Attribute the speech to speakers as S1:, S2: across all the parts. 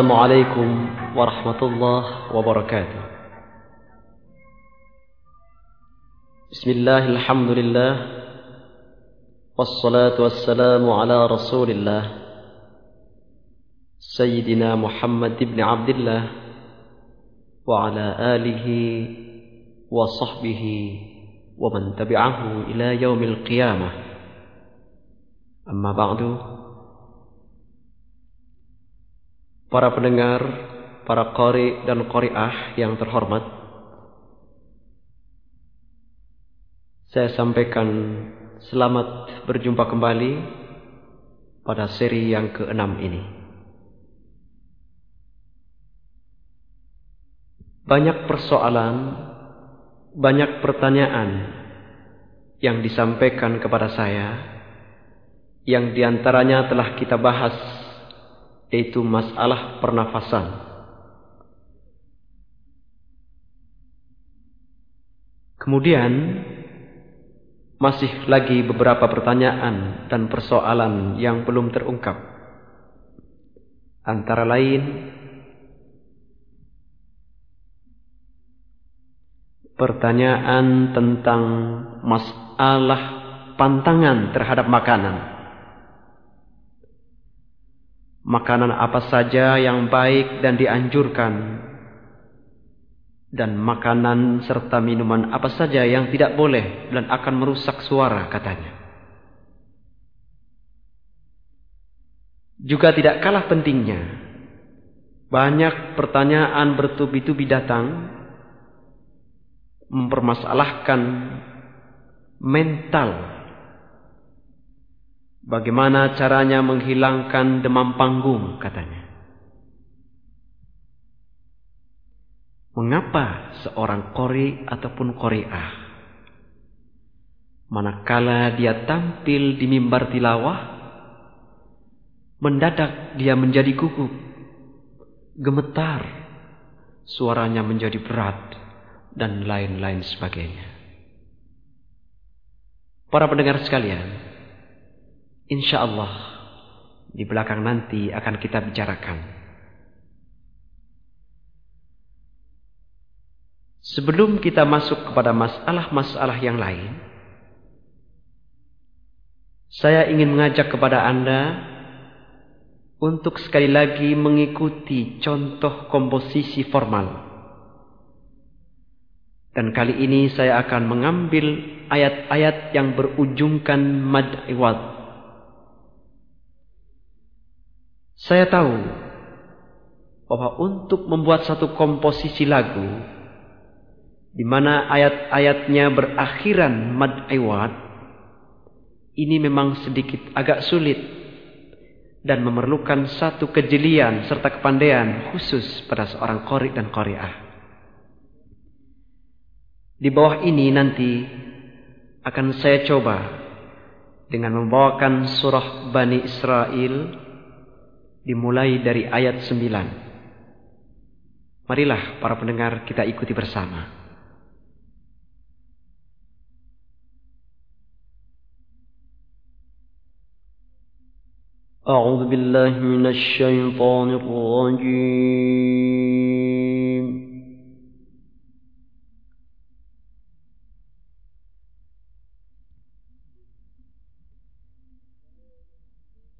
S1: السلام عليكم ورحمة الله وبركاته. بسم الله الحمد لله والصلاة والسلام على رسول الله سيدنا محمد بن عبد الله وعلى آله وصحبه ومن تبعه إلى يوم القيامة. أما بعد Para pendengar, para kori dan koriah yang terhormat, saya sampaikan selamat berjumpa kembali pada seri yang keenam ini. Banyak persoalan, banyak pertanyaan yang disampaikan kepada saya, yang di antaranya telah kita bahas yaitu masalah pernafasan. Kemudian masih lagi beberapa pertanyaan dan persoalan yang belum terungkap. Antara lain pertanyaan tentang masalah pantangan terhadap makanan makanan apa saja yang baik dan dianjurkan dan makanan serta minuman apa saja yang tidak boleh dan akan merusak suara katanya. Juga tidak kalah pentingnya banyak pertanyaan bertubi-tubi datang mempermasalahkan mental Bagaimana caranya menghilangkan demam panggung katanya. Mengapa seorang kori ataupun koriah manakala dia tampil di mimbar tilawah mendadak dia menjadi gugup gemetar suaranya menjadi berat dan lain-lain sebagainya para pendengar sekalian Insya Allah di belakang nanti akan kita bicarakan. Sebelum kita masuk kepada masalah-masalah yang lain, saya ingin mengajak kepada Anda untuk sekali lagi mengikuti contoh komposisi formal. Dan kali ini saya akan mengambil ayat-ayat yang berujungkan mad iwad Saya tahu bahwa untuk membuat satu komposisi lagu di mana ayat-ayatnya berakhiran mad iwad ini memang sedikit agak sulit dan memerlukan satu kejelian serta kepandaian khusus pada seorang qari dan qari'ah. Di bawah ini nanti akan saya coba dengan membawakan surah Bani Israel dimulai dari ayat 9. Marilah para pendengar kita ikuti bersama. أعوذ بالله من الشيطان الرجيم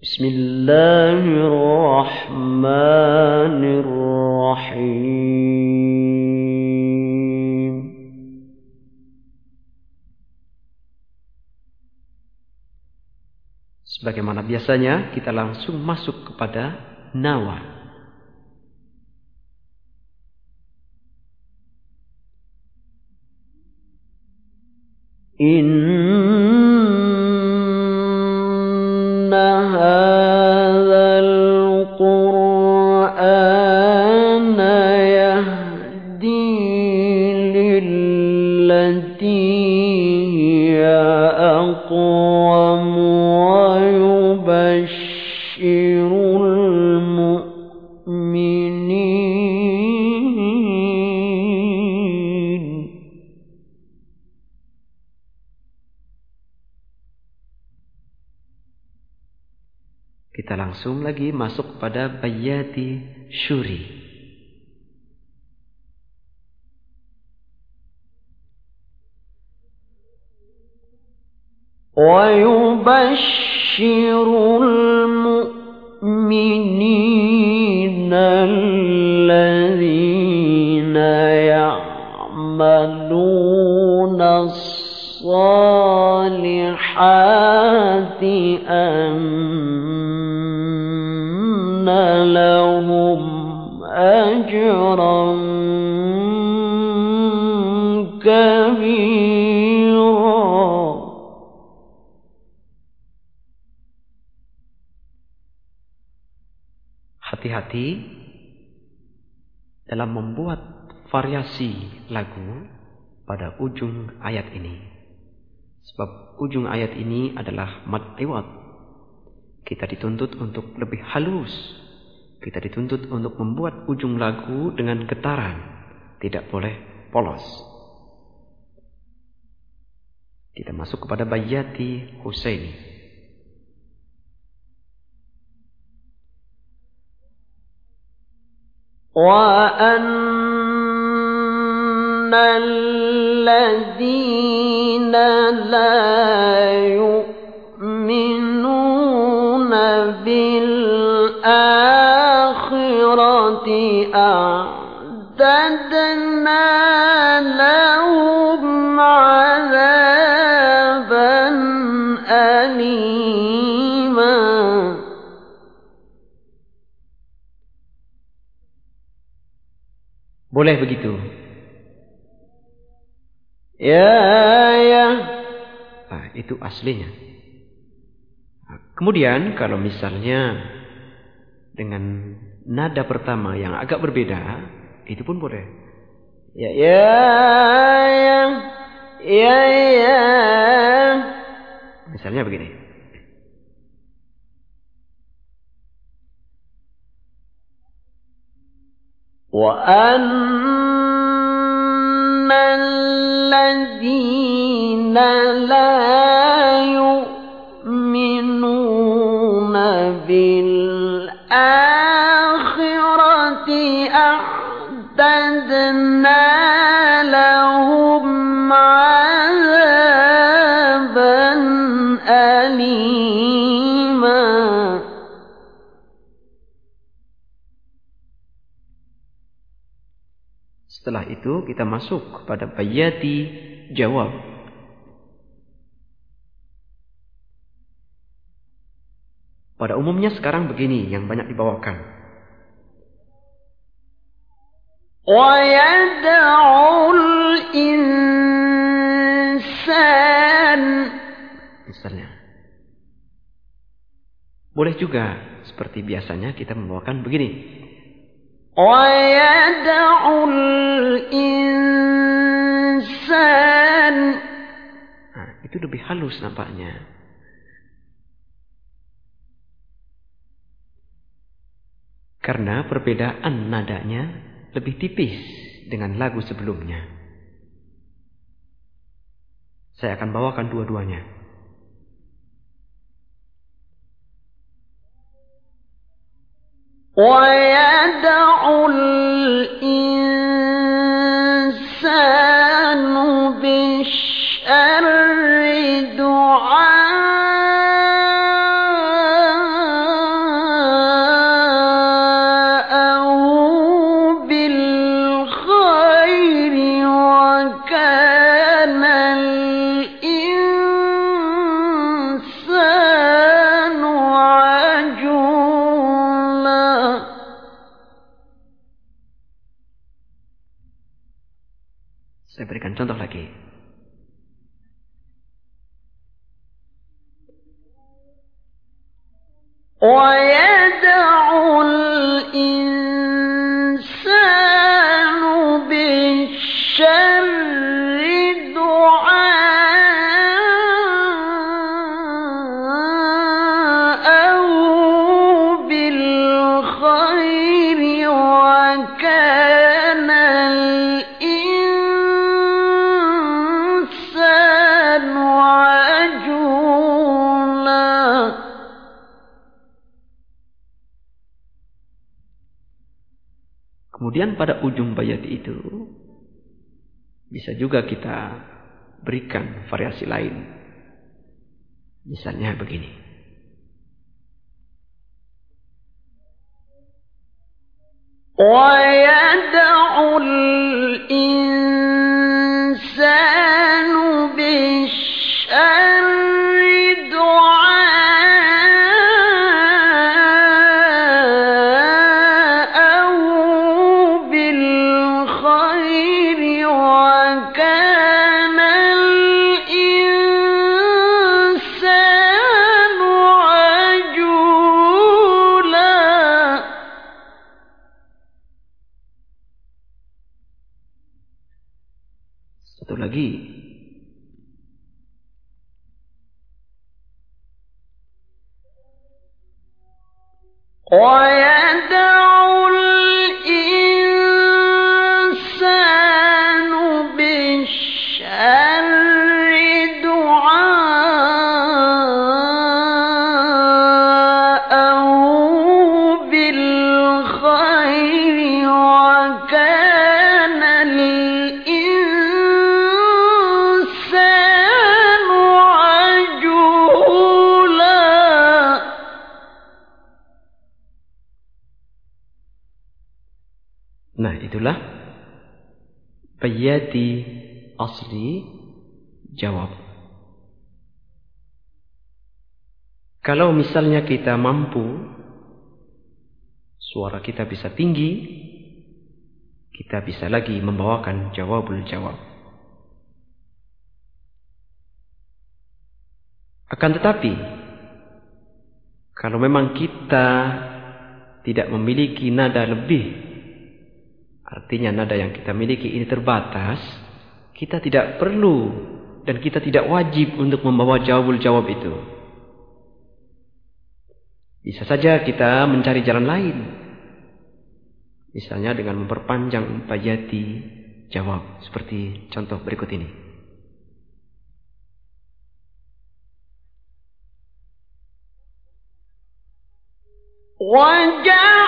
S1: بسم الله bahasanya kita langsung masuk kepada nawa. Inna
S2: hadzal qur'ana yahdi lillati langsung lagi masuk pada bayati syuri. ويبشر المؤمنين الذين يعملون الصالحات أن لهم أجرا hati-hati dalam membuat variasi lagu pada ujung ayat ini. Sebab ujung ayat ini adalah mad iwat. Kita dituntut untuk lebih halus. Kita dituntut untuk membuat ujung lagu dengan getaran. Tidak boleh polos. Kita masuk kepada Bayati Husaini. وأن الذين لا يؤمنون Ya, ya. Nah, itu aslinya. Kemudian kalau misalnya dengan nada pertama yang agak berbeda, itu pun boleh. Ya, ya, ya, ya, ya. Misalnya begini. Wa الذين لا يؤمنون بالآخرة أعتدنا itu kita masuk kepada bayati jawab. Pada umumnya sekarang begini yang banyak dibawakan. insan Misalnya. Boleh juga seperti biasanya kita membawakan begini. ويدع الإنسان nah, itu lebih halus nampaknya karena perbedaan nadanya lebih tipis dengan lagu sebelumnya saya akan bawakan dua-duanya ويدع الإنسان contoh lagi. pada ujung bayat itu bisa juga kita berikan variasi lain. Misalnya begini. ويدع الإنسان and. Bayati asli jawab. Kalau misalnya kita mampu, suara kita bisa tinggi, kita bisa lagi membawakan jawabul jawab. Akan tetapi, kalau memang kita tidak memiliki nada lebih Artinya nada yang kita miliki ini terbatas. Kita tidak perlu dan kita tidak wajib untuk membawa jawabul jawab itu. Bisa saja kita mencari jalan lain. Misalnya dengan memperpanjang bayati jawab. Seperti contoh berikut ini. Wajah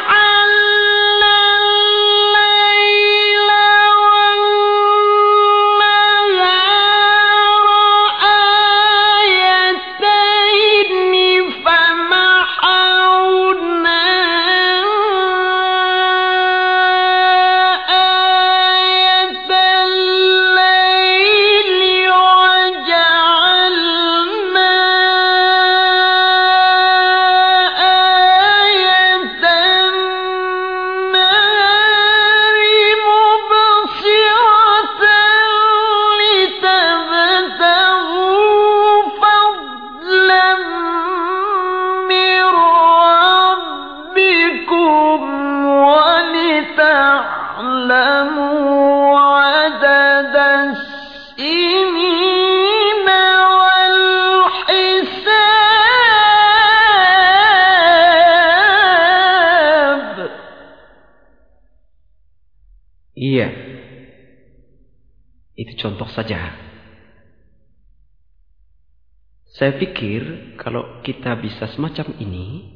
S2: Saya pikir kalau kita bisa semacam ini,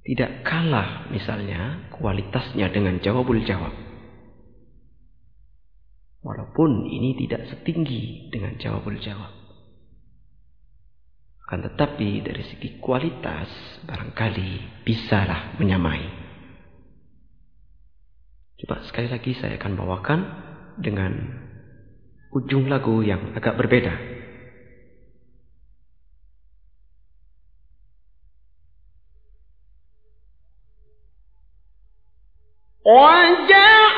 S2: tidak kalah misalnya kualitasnya dengan jawabul jawab. Walaupun ini tidak setinggi dengan jawabul jawab. Akan tetapi dari segi kualitas barangkali bisalah menyamai. Coba sekali lagi saya akan bawakan dengan ujung lagu yang agak berbeda. وجعل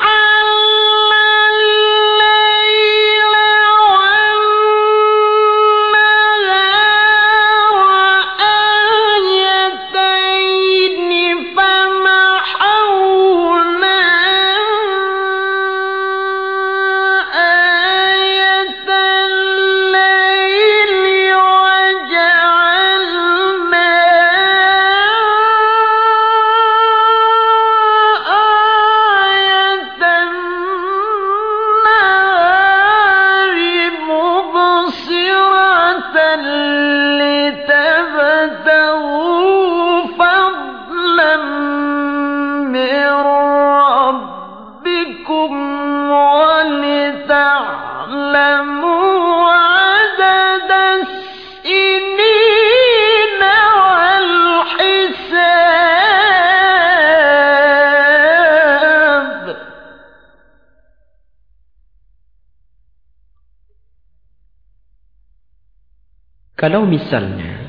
S1: Kalau misalnya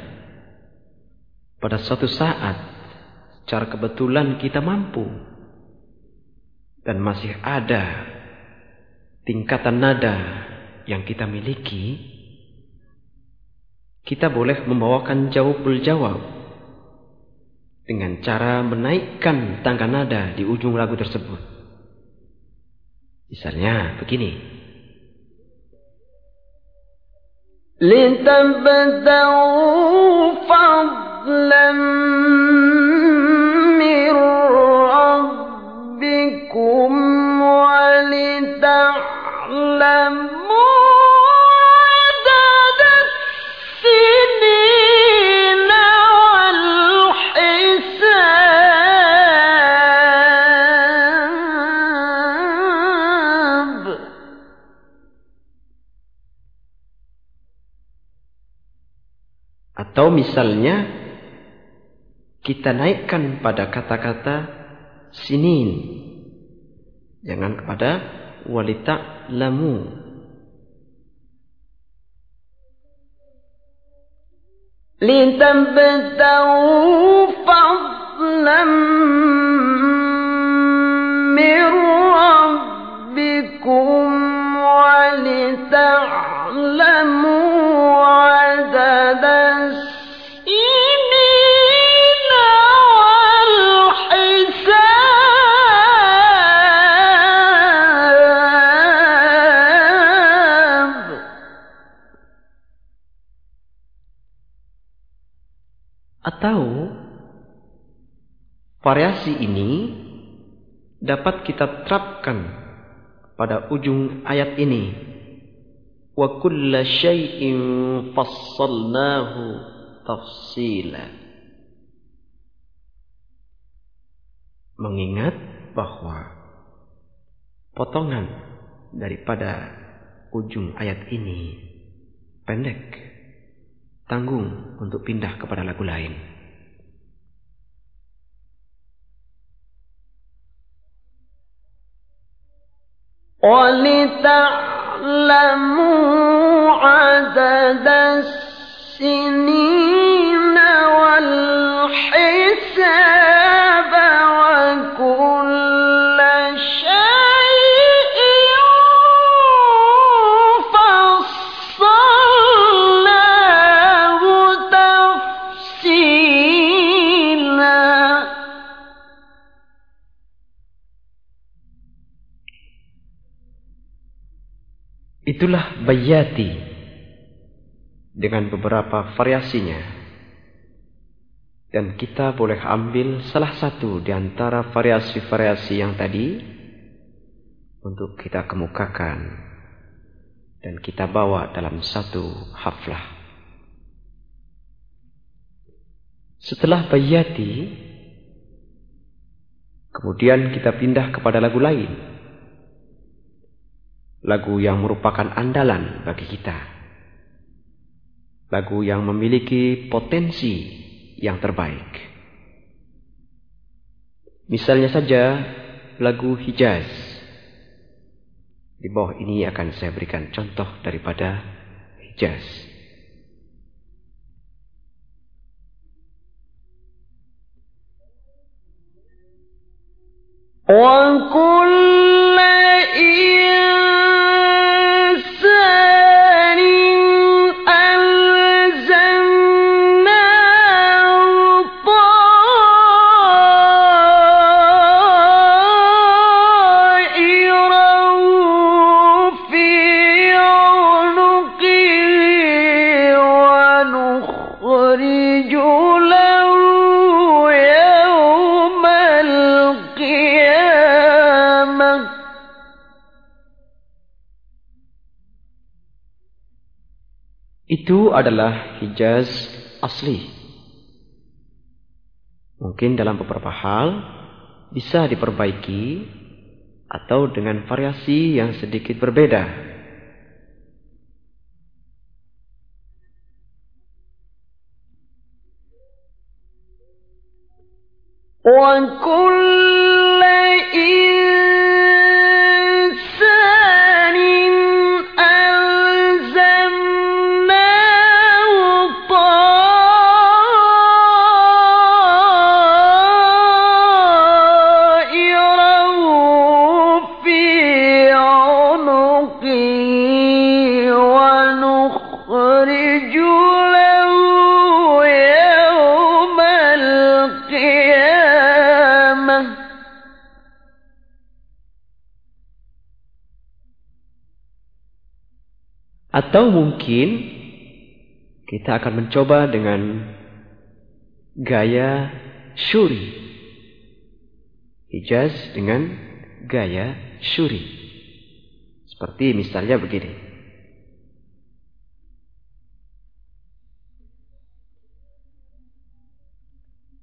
S1: pada suatu saat secara kebetulan kita mampu dan masih ada tingkatan nada yang kita miliki, kita boleh membawakan jawabul jawab dengan cara menaikkan tangga nada di ujung lagu tersebut. Misalnya begini.
S2: لتبتغوا فضلا
S1: Atau misalnya kita naikkan pada kata-kata sinin. Jangan kepada walita lamu.
S2: لتبتغوا فضلا
S1: Atau variasi ini dapat kita terapkan pada ujung ayat ini. Wa kulla syai'in fassalnahu tafsila. Mengingat bahwa potongan daripada ujung ayat ini pendek, tanggung untuk pindah kepada lagu lain.
S2: ولتعلموا عدد السنين.
S1: Itulah bayati dengan beberapa variasinya. Dan kita boleh ambil salah satu di antara variasi-variasi yang tadi untuk kita kemukakan dan kita bawa dalam satu haflah. Setelah bayati, kemudian kita pindah kepada lagu lain lagu yang merupakan andalan bagi kita. Lagu yang memiliki potensi yang terbaik. Misalnya saja lagu Hijaz. Di bawah ini akan saya berikan contoh daripada Hijaz.
S2: وكل
S1: itu adalah Hijaz asli. Mungkin dalam beberapa hal bisa diperbaiki atau dengan variasi yang sedikit berbeda.
S2: وكل
S1: Atau mungkin kita akan mencoba dengan gaya syuri. Hijaz dengan gaya syuri. Seperti misalnya begini.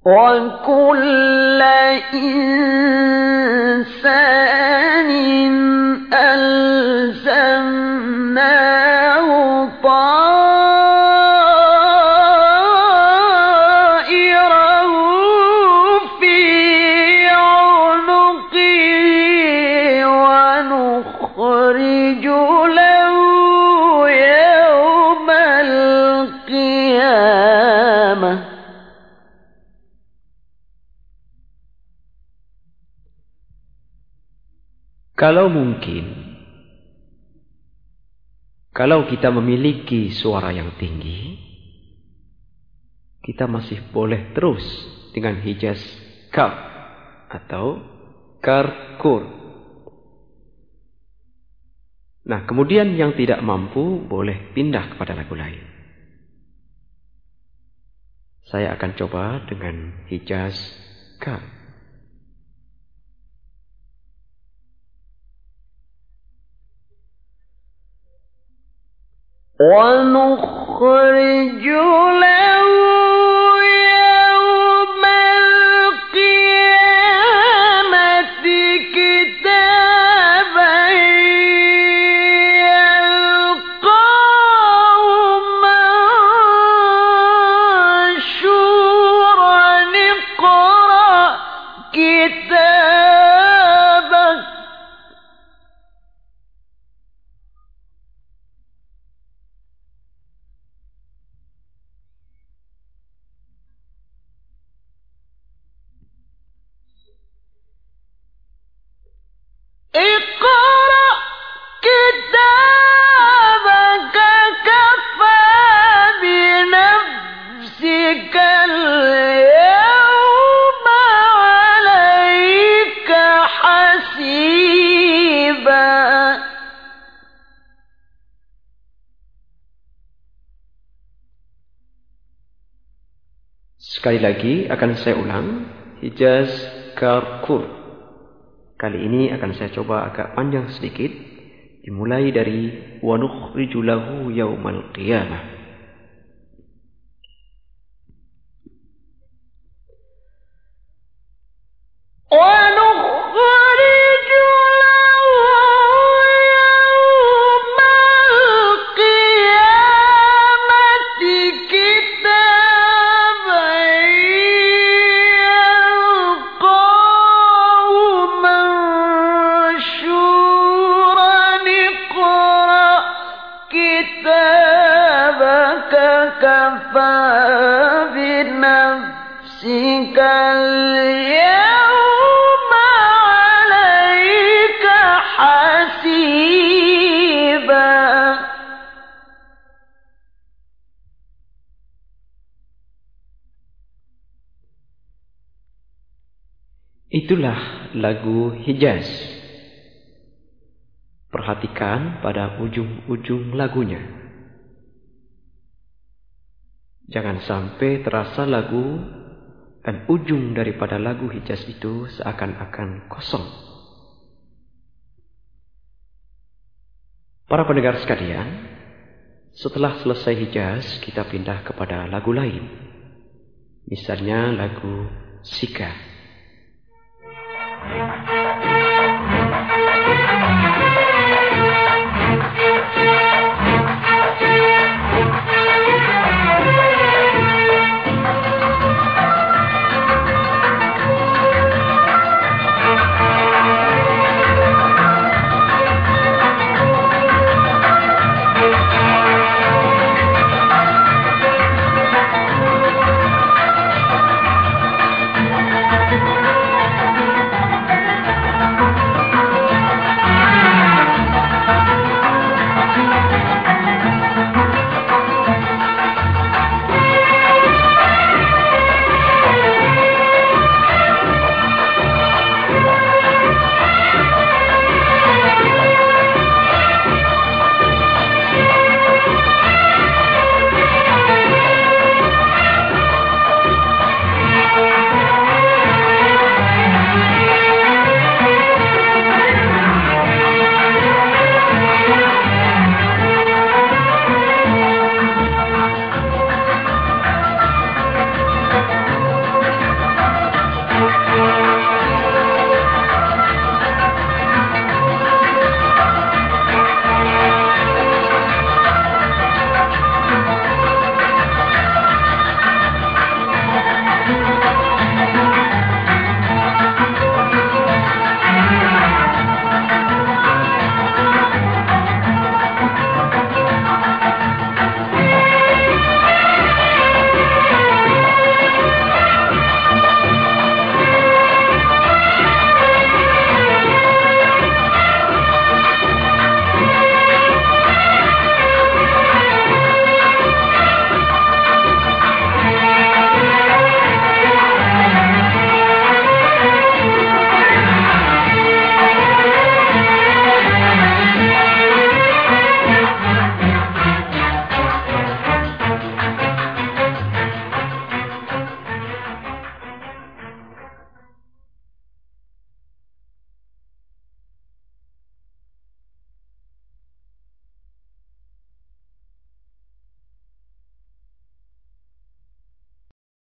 S2: وكل إنسان ألزمناه
S1: Kalau mungkin, kalau kita memiliki suara yang tinggi, kita masih boleh terus dengan hijaz kaf atau karkur. Nah, kemudian yang tidak mampu boleh pindah kepada lagu lain. Saya akan coba dengan hijaz kaf.
S2: ونخرج له
S1: lagi akan saya ulang. Hijaz karkur. Kali ini akan saya coba agak panjang sedikit. Dimulai dari wanukhriju lahu yaumal qiyamah. Lagu Hijaz. Perhatikan pada ujung-ujung lagunya. Jangan sampai terasa lagu dan ujung daripada lagu Hijaz itu seakan-akan kosong. Para pendengar sekalian, setelah selesai Hijaz, kita pindah kepada lagu lain. Misalnya lagu Sika.
S2: Thank you.